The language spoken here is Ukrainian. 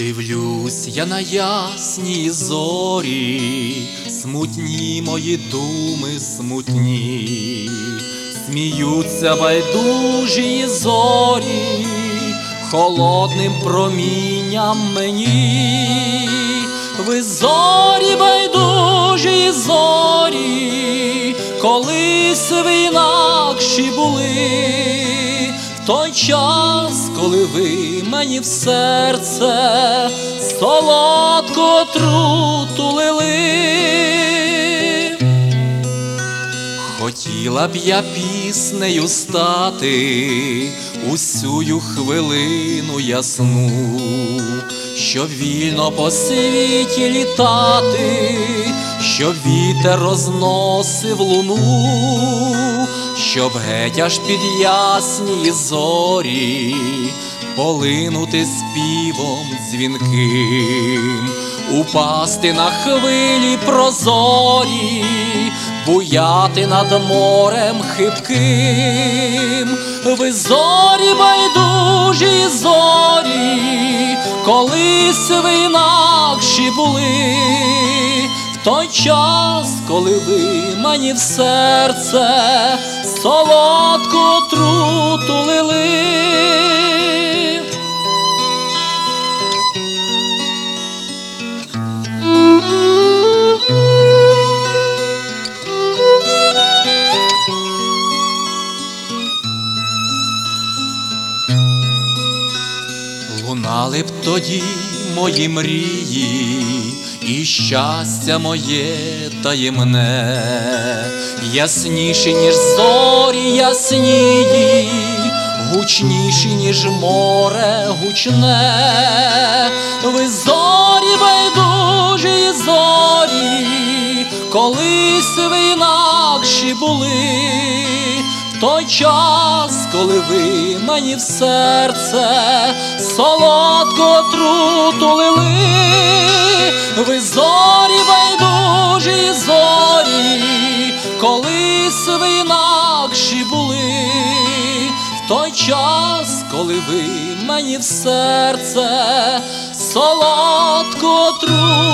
Дивлюсь я на ясні зорі, смутні мої думи, смутні, сміються байдужі зорі, холодним промінням мені, ви зорі байдужі зорі, колись ви інакші були той час, коли ви мені в серце солодку отруту лили. Хотіла б я піснею стати усю хвилину ясну, щоб вільно по світі літати, щоб вітер розносив луну, щоб геть аж під ясні зорі полинути співом дзвінким, упасти на хвилі прозорі, буяти над морем хибким, ви зорі байдужі зорі, колись ви інакші були той час, коли ви в серце солодку труту лили. Лунали б тоді мої мрії, і щастя моє таємне, ясніші, ніж зорі яснії, гучніші, ніж море гучне, ви зорі байдужі зорі, колись ви інакші були. Той час, коли ви мені в серце солодку отруту лили, ви зорі байдужі зорі, колись ви інакші були в той час, коли ви мені в серце солодку отруту.